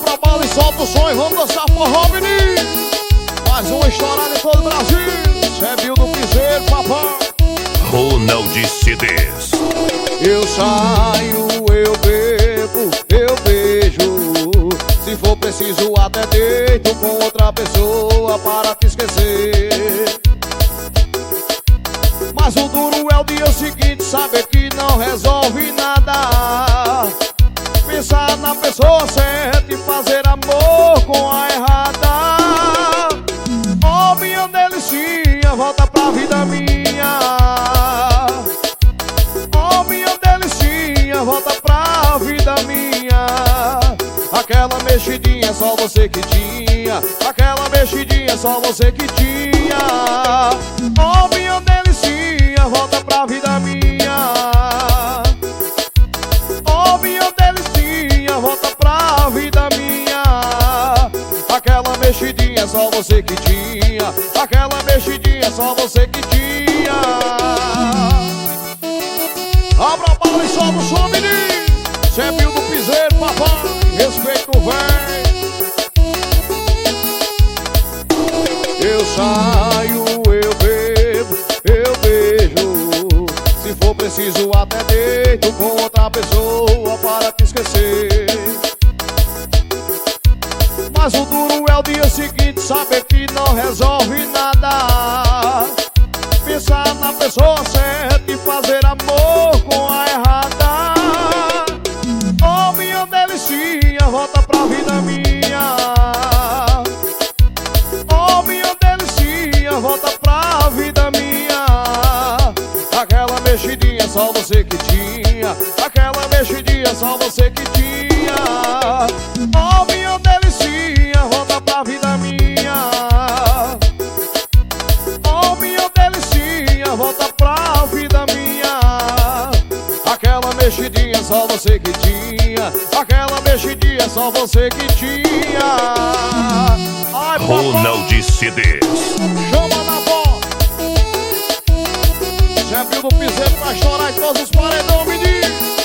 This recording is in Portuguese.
Abra a bala e solta o som e vamos dançar forró, menino. Mais uma estourada em todo o Brasil. Cê viu do piseiro, papai. Ronald CDs. Eu saio, eu bebo, eu beijo. Se for preciso, até deito com outra pessoa para te esquecer. Mas o duro é o dia seguinte, saber que não resolve nada. Pensar na pessoa certa amor com a errada. Oh, minha delicinha, volta pra vida minha. Oh, minha delicinha, volta pra vida minha. Aquela mexidinha só você que tinha. Aquela mexidinha só você que tinha. Só você que tinha. Aquela mexidinha só você que tinha. Abra a bala e solta o som, menino. Cê é do piseiro, papai. Respeita o. Eu saio, eu bebo, eu beijo. Se for preciso, até deito com outra pessoa para te esquecer. Mas o duro é o dia seguinte, saber que não resolve nada. Pensar na pessoa certa e fazer amor com a errada. Oh, minha delicinha, volta pra vida minha. Oh, minha delicinha, volta pra vida minha. Aquela mexidinha só você que tinha. Aquela mexidinha só você que tinha. Só você que tinha. Aquela mexidinha só você que tinha. Ai, Ronald CDs. chama na voz. Já viu do piseiro pra chorar em todos os paredão, menino.